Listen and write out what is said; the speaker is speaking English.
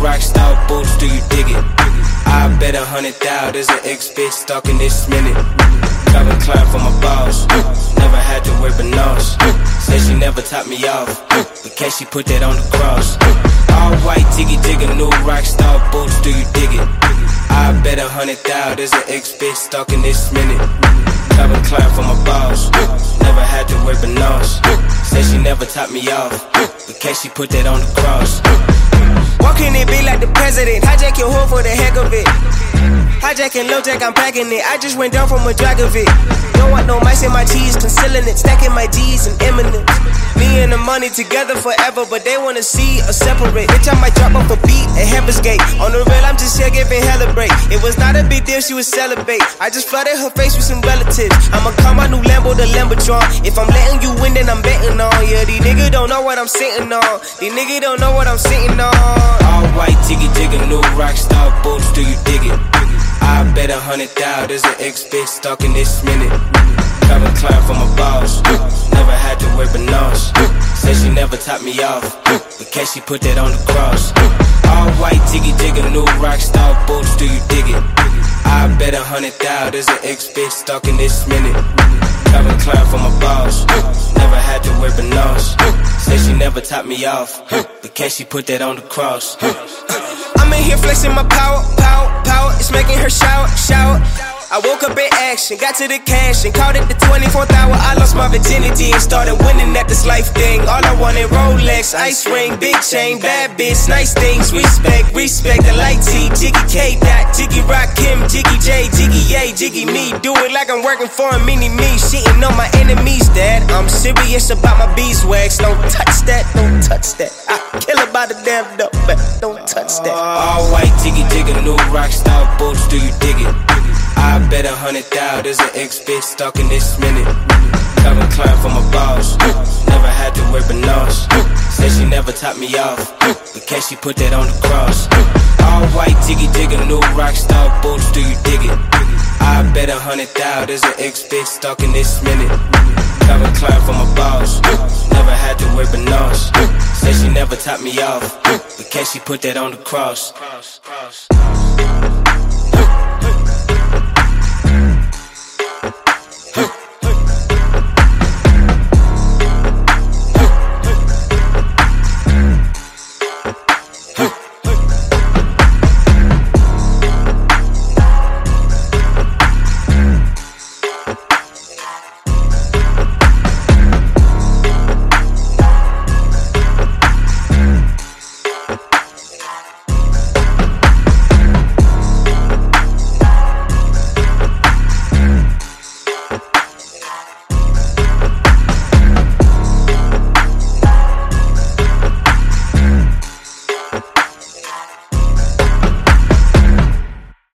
rock star boots, do you dig it? I bet a hundred thousand there's an ex bitch stalking this minute. Calvin Klein for my boss. Never had to wear bananas. Said she never top me off. In case she put that on the cross. All white, jiggy jigger, new rock star boots, do you dig it? I bet a hundred thousand there's an ex bitch stalking this minute. Calvin Klein for my boss. Never had to wear bananas. Said she never top me off. In case she put that on the cross. Walking it be like the president. Hijack your hoe for the heck of it. Hijacking low tech, I'm packing it. I just went down from a drag of it. Don't want no mice in my cheese, concealing it. Stacking my G's and eminence. Me and the money together forever, but they wanna see us separate. Bitch, I might drop off a beat at Heaven's Gate. On the real, I'm just here giving hella break. It was not a big deal, she was celebrate. I just flooded her face with some relatives. I'ma call my new Lambo the Lambotron. If I'm letting you win, then I'm betting on. Yeah, these niggas don't know what I'm sitting on. These niggas don't know what I'm sitting on. All white, jiggy jigger, new rock star boots, do you dig it? I bet a hundred thousand there's an ex bitch stalking this minute. Calvin Klein for my boss. Never had to wear bananas. Said she never top me off. In case she put that on the cross. All white, jiggy jigger, new rock star boots, do you dig it? I bet a hundred thousand there's an ex bitch stalking this minute. Calvin Klein for my boss. Never had to wear bananas. Said she never top me off. In case she put that on the cross. I'm in here flexing my power, power, power. It's making her shower, shower. I woke up in action, got to the cash and called it the 24th hour. I lost my virginity and started winning at this life thing. All I wanted Rolex, ice ring, big chain, bad bitch, nice things. Respect, respect the light T, Jiggy K, dot, Jiggy Rock, Kim, Jiggy J, Jiggy Yay, Jiggy Me. Do it like I'm working for a mini me, shitting on my enemies, dad. I'm serious about my beeswax. Don't touch that, don't touch that. I kill about the damn dope, but don't touch that. All white, jiggy jigger, new rock star boots, do you dig it? I bet a hundred thousand there's an ex bitch stalking this minute. Calvin Klein for my boss. Never had to wear bananas. Said she never top me off. In case she put that on the cross. All white, jiggy jigger, new rock star boots, do you dig it? I bet a hundred thousand there's an ex bitch stalking this minute. Calvin Klein for my boss. Never had to wear bananas. Said she never top me off. In case she put that on the cross.